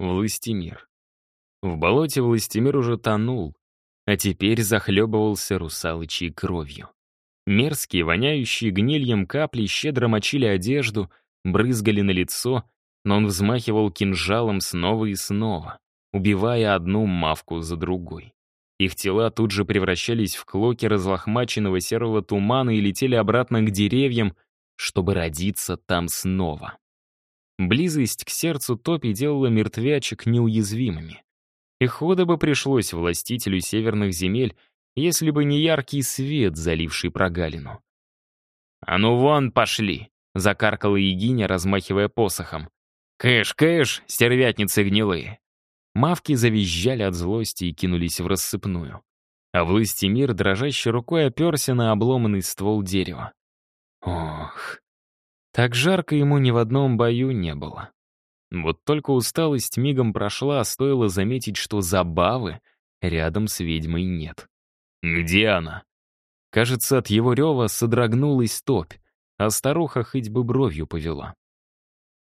Властимир. В болоте Властимир уже тонул, а теперь захлебывался русалочьей кровью. Мерзкие, воняющие гнильем капли щедро мочили одежду, брызгали на лицо, но он взмахивал кинжалом снова и снова, убивая одну мавку за другой. Их тела тут же превращались в клоки разлохмаченного серого тумана и летели обратно к деревьям, чтобы родиться там снова. Близость к сердцу Топи делала мертвячек неуязвимыми. И хода бы пришлось властителю северных земель, если бы не яркий свет, заливший прогалину. «А ну вон, пошли!» — закаркала Егиня, размахивая посохом. «Кэш, кэш, стервятницы гнилые!» Мавки завизжали от злости и кинулись в рассыпную. А Властимир дрожащей рукой оперся на обломанный ствол дерева. Ох, так жарко ему ни в одном бою не было. Вот только усталость мигом прошла, стоило заметить, что забавы рядом с ведьмой нет. «Где она?» Кажется, от его рева содрогнулась топь, а старуха хоть бы бровью повела.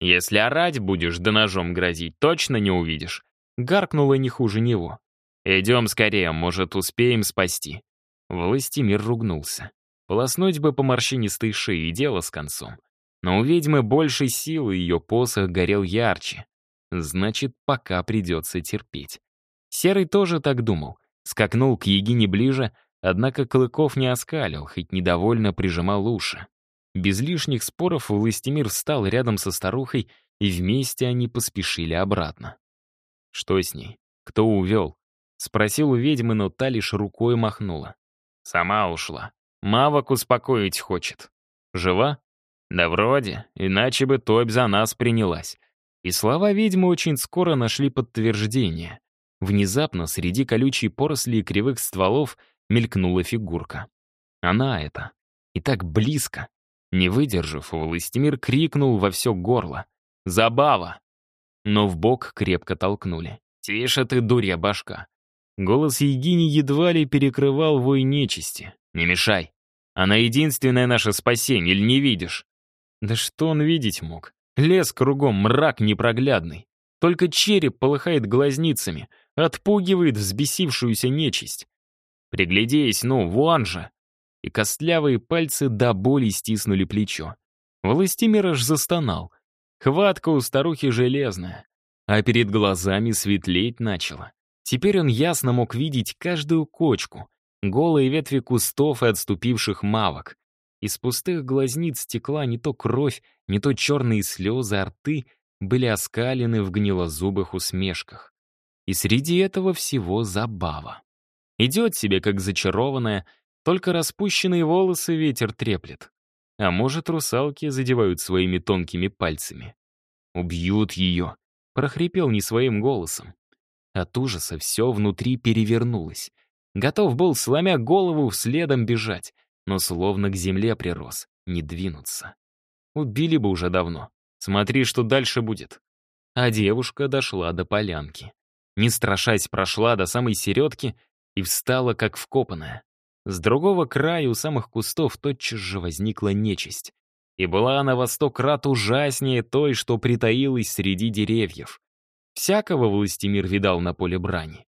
«Если орать будешь да ножом грозить, точно не увидишь», гаркнула не хуже него. «Идем скорее, может, успеем спасти». Властимир ругнулся. Полоснуть бы по морщинистой шее и дело с концом. Но у ведьмы больше силы, ее посох горел ярче. Значит, пока придется терпеть. Серый тоже так думал. Скакнул к Егине ближе, однако Клыков не оскалил, хоть недовольно прижимал уши. Без лишних споров Властимир встал рядом со старухой, и вместе они поспешили обратно. «Что с ней? Кто увел?» — спросил у ведьмы, но та лишь рукой махнула. «Сама ушла. Мавок успокоить хочет. Жива?» Да вроде, иначе бы Топь за нас принялась. И слова ведьмы очень скоро нашли подтверждение. Внезапно среди колючей поросли и кривых стволов мелькнула фигурка. Она это. И так близко. Не выдержав, Властимир крикнул во все горло. «Забава!» Но в бок крепко толкнули. «Тише ты, дурья башка!» Голос Егини едва ли перекрывал вой нечисти. «Не мешай! Она единственное наше спасение, или не видишь?» Да что он видеть мог? Лес кругом, мрак непроглядный. Только череп полыхает глазницами, отпугивает взбесившуюся нечисть. Приглядись, ну, вон же. И костлявые пальцы до боли стиснули плечо. Властимир аж застонал. Хватка у старухи железная. А перед глазами светлеть начало. Теперь он ясно мог видеть каждую кочку, голые ветви кустов и отступивших мавок. Из пустых глазниц текла не то кровь, не то черные слезы, а рты были оскалены в гнилозубых усмешках. И среди этого всего забава. Идет себе, как зачарованная, только распущенные волосы ветер треплет. А может, русалки задевают своими тонкими пальцами. «Убьют ее», — прохрипел не своим голосом. От ужаса все внутри перевернулось. Готов был, сломя голову, следом бежать но словно к земле прирос, не двинуться. Убили бы уже давно. Смотри, что дальше будет. А девушка дошла до полянки. Не страшась, прошла до самой середки и встала, как вкопанная. С другого края у самых кустов тотчас же возникла нечисть. И была она во сто крат ужаснее той, что притаилась среди деревьев. Всякого Властимир видал на поле брани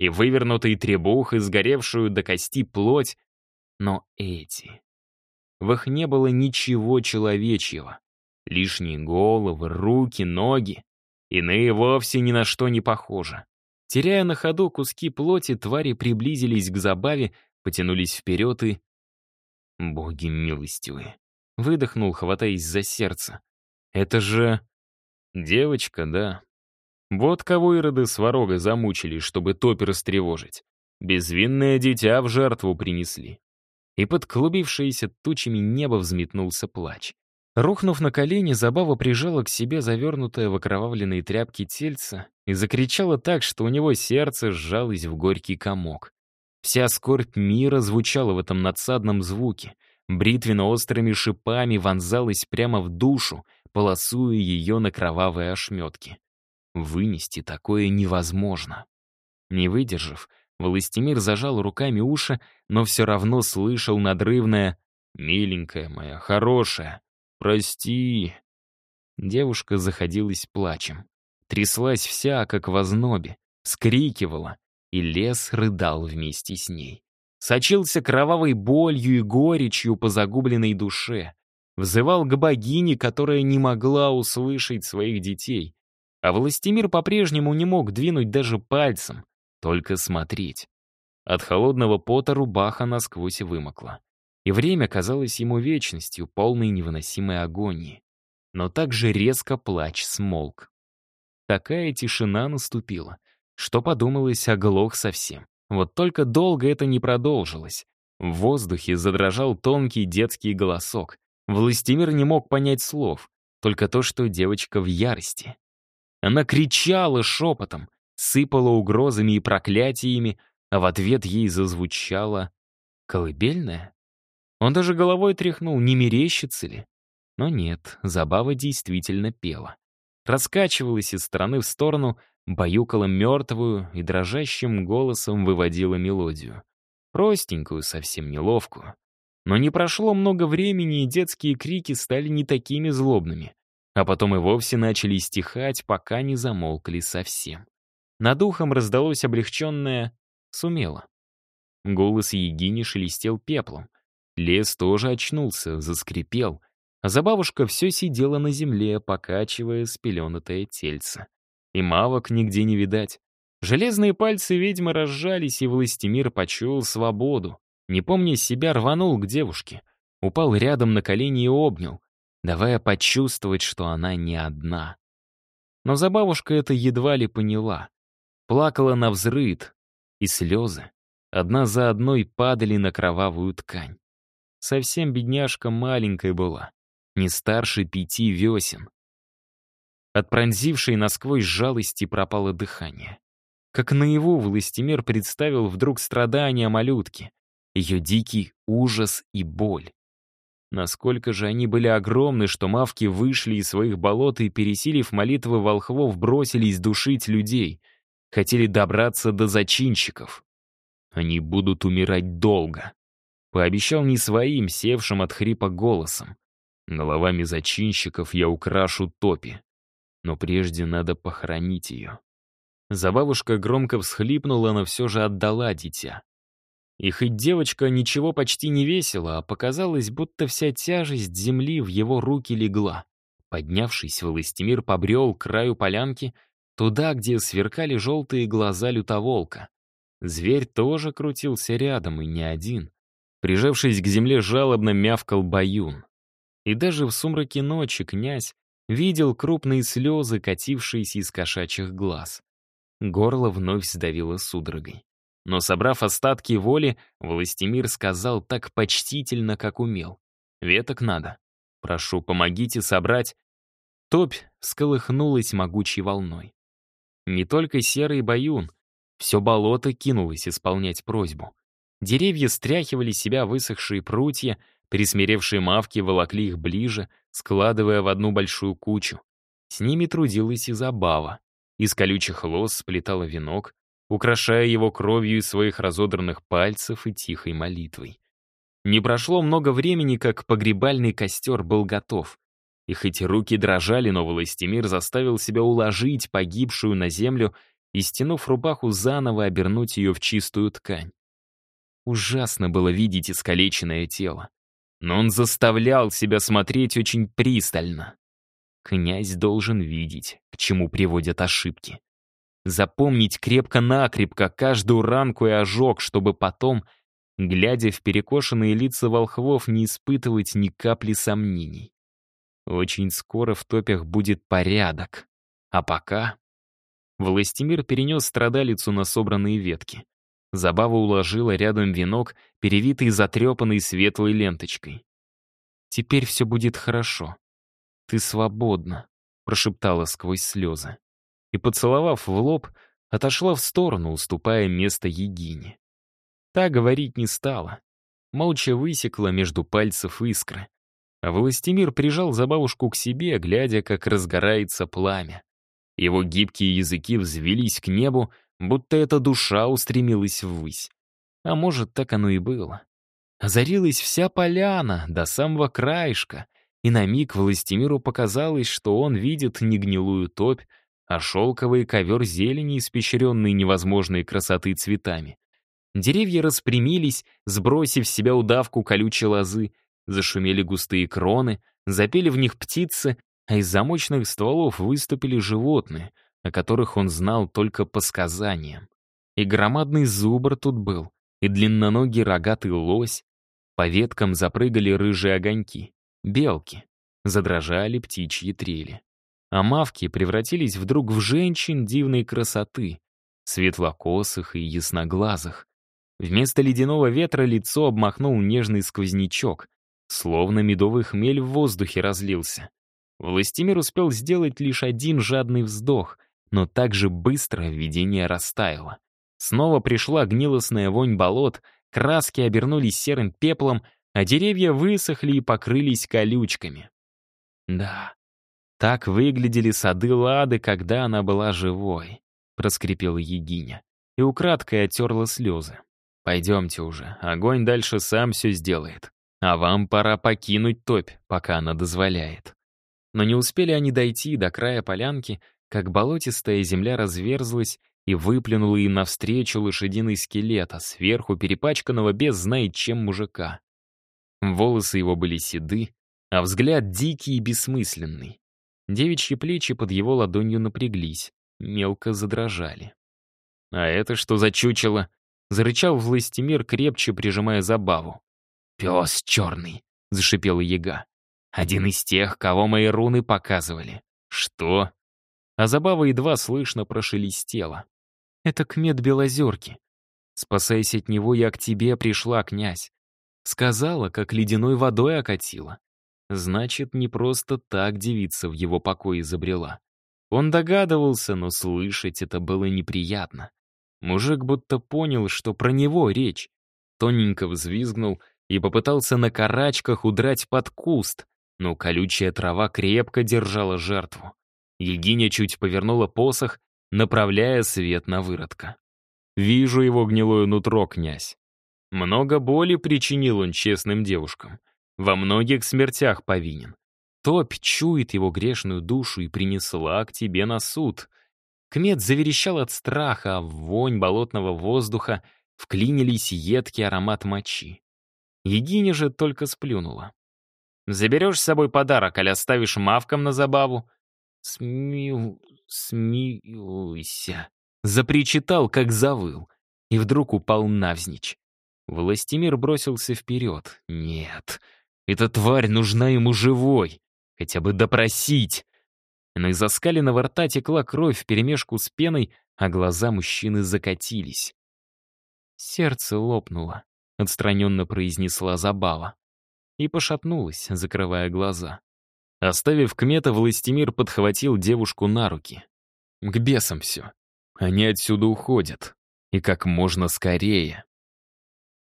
и вывернутый требух, и сгоревшую до кости плоть. Но эти... В их не было ничего человечьего. Лишние головы, руки, ноги. Иные вовсе ни на что не похожи. Теряя на ходу куски плоти, твари приблизились к забаве, потянулись вперед и... Боги милостивые. Выдохнул, хватаясь за сердце. Это же... Девочка, да. Вот кого ироды сварога замучили, чтобы топи растревожить. Безвинное дитя в жертву принесли. И под клубившееся тучами небо взметнулся плач. Рухнув на колени, Забава прижала к себе завернутое в окровавленные тряпки тельце и закричала так, что у него сердце сжалось в горький комок. Вся скорбь мира звучала в этом надсадном звуке, бритвенно-острыми шипами вонзалась прямо в душу, полосуя ее на кровавые ошметки. Вынести такое невозможно. Не выдержав, Властимир зажал руками уши, но все равно слышал надрывное «Миленькая моя, хорошая, прости». Девушка заходилась плачем. Тряслась вся, как в ознобе, скрикивала, и лес рыдал вместе с ней. Сочился кровавой болью и горечью по загубленной душе. Взывал к богине, которая не могла услышать своих детей. А Властимир по-прежнему не мог двинуть даже пальцем, только смотреть. От холодного пота рубаха насквозь вымокла. И время казалось ему вечностью, полной невыносимой агонии. Но также резко плач смолк. Такая тишина наступила, что подумалось, оглох совсем. Вот только долго это не продолжилось. В воздухе задрожал тонкий детский голосок. Властимир не мог понять слов, только то, что девочка в ярости. Она кричала шепотом, сыпала угрозами и проклятиями, а в ответ ей зазвучало «Колыбельная?» Он даже головой тряхнул, не мерещится ли? Но нет, забава действительно пела. Раскачивалась из стороны в сторону, баюкала мертвую и дрожащим голосом выводила мелодию. Простенькую, совсем неловкую. Но не прошло много времени, и детские крики стали не такими злобными. А потом и вовсе начали стихать, пока не замолкли совсем. Над ухом раздалось облегченное «сумело». Голос Егини шелестел пеплом. Лес тоже очнулся, заскрипел, а забавушка все сидела на земле, покачивая спеленатое тельце. И мавок нигде не видать. Железные пальцы ведьмы разжались, и Властимир почуял свободу. Не помня себя, рванул к девушке. Упал рядом на колени и обнял, давая почувствовать, что она не одна. Но забавушка это едва ли поняла. Плакала на взрыд, и слезы одна за одной падали на кровавую ткань. Совсем бедняжка маленькая была, не старше пяти весен. От пронзившей насквозь жалости пропало дыхание. Как наяву Властимир представил вдруг страдания малютки, ее дикий ужас и боль. Насколько же они были огромны, что мавки вышли из своих болот и, пересилив молитвы волхвов, бросились душить людей, хотели добраться до зачинщиков. Они будут умирать долго. Пообещал не своим, севшим от хрипа голосом. Головами зачинщиков я украшу топи но прежде надо похоронить ее. Забавушка громко всхлипнула, но все же отдала дитя. И хоть девочка ничего почти не весила, а показалось, будто вся тяжесть земли в его руки легла. Поднявшись, Властимир побрел к краю полянки, туда, где сверкали желтые глаза лютоволка. Зверь тоже крутился рядом, и не один. Прижавшись к земле, жалобно мявкал баюн. И даже в сумраке ночи князь видел крупные слезы, катившиеся из кошачьих глаз. Горло вновь сдавило судорогой. Но, собрав остатки воли, Властимир сказал так почтительно, как умел. «Веток надо. Прошу, помогите собрать». Топь всколыхнулась могучей волной. Не только серый баюн, все болото кинулось исполнять просьбу. Деревья стряхивали себя высохшие прутья, Присмиревшие мавки волокли их ближе, складывая в одну большую кучу. С ними трудилась и забава. Из колючих лос сплетала венок, украшая его кровью из своих разодранных пальцев и тихой молитвой. Не прошло много времени, как погребальный костер был готов. И хоть руки дрожали, но Властимир заставил себя уложить погибшую на землю и, стянув рубаху, заново обернуть ее в чистую ткань. Ужасно было видеть искалеченное тело но он заставлял себя смотреть очень пристально. Князь должен видеть, к чему приводят ошибки. Запомнить крепко-накрепко каждую ранку и ожог, чтобы потом, глядя в перекошенные лица волхвов, не испытывать ни капли сомнений. Очень скоро в топях будет порядок. А пока... Властимир перенес страдалицу на собранные ветки. Забава уложила рядом венок, перевитый затрепанной светлой ленточкой. «Теперь все будет хорошо. Ты свободна», — прошептала сквозь слезы. И, поцеловав в лоб, отошла в сторону, уступая место Егине. Та говорить не стала. Молча высекла между пальцев искры. А Властимир прижал забавушку к себе, глядя, как разгорается пламя. Его гибкие языки взвелись к небу, будто эта душа устремилась ввысь. А может, так оно и было. Озарилась вся поляна до самого краешка, и на миг Властимиру показалось, что он видит не гнилую топь, а шелковый ковер зелени, испещренный невозможной красоты цветами. Деревья распрямились, сбросив с себя удавку колючей лозы, зашумели густые кроны, запели в них птицы, а из замочных стволов выступили животные, о которых он знал только по сказаниям. И громадный зубр тут был, и длинноногий рогатый лось. По веткам запрыгали рыжие огоньки, белки. Задрожали птичьи трели. А мавки превратились вдруг в женщин дивной красоты, светлокосых и ясноглазых. Вместо ледяного ветра лицо обмахнул нежный сквознячок, словно медовый хмель в воздухе разлился. Властимир успел сделать лишь один жадный вздох, но так же быстро видение растаяло. Снова пришла гнилостная вонь болот, краски обернулись серым пеплом, а деревья высохли и покрылись колючками. Да, так выглядели сады Лады, когда она была живой, проскрипела Егиня и украдкой оттерла слезы. Пойдемте уже, огонь дальше сам все сделает. А вам пора покинуть топь, пока она дозволяет. Но не успели они дойти до края полянки, как болотистая земля разверзлась, и выплюнула им навстречу лошадиный скелет, а сверху перепачканного без знает чем мужика. Волосы его были седы, а взгляд дикий и бессмысленный. Девичьи плечи под его ладонью напряглись, мелко задрожали. «А это что за чучело?» — зарычал Властимир, крепче прижимая забаву. «Пес черный!» — зашипела яга. «Один из тех, кого мои руны показывали». «Что?» А забава едва слышно прошелестела. Это кмет Белозерки. Спасаясь от него, я к тебе пришла, князь. Сказала, как ледяной водой окатила. Значит, не просто так девица в его покое изобрела. Он догадывался, но слышать это было неприятно. Мужик будто понял, что про него речь. Тоненько взвизгнул и попытался на карачках удрать под куст, но колючая трава крепко держала жертву. Егиня чуть повернула посох направляя свет на выродка. «Вижу его гнилое нутро, князь. Много боли причинил он честным девушкам. Во многих смертях повинен. Топь чует его грешную душу и принесла к тебе на суд». Кмет заверещал от страха, а в вонь болотного воздуха вклинились едкий аромат мочи. Егиня же только сплюнула. «Заберешь с собой подарок, или оставишь мавкам на забаву?» «Смил... смилуйся!» Запричитал, как завыл, и вдруг упал навзничь. Властимир бросился вперед. «Нет, эта тварь нужна ему живой, хотя бы допросить!» Но из оскаленного рта текла кровь вперемешку с пеной, а глаза мужчины закатились. Сердце лопнуло, отстраненно произнесла Забава. И пошатнулась, закрывая глаза. Оставив Кмета, Властимир подхватил девушку на руки. К бесам все. Они отсюда уходят. И как можно скорее.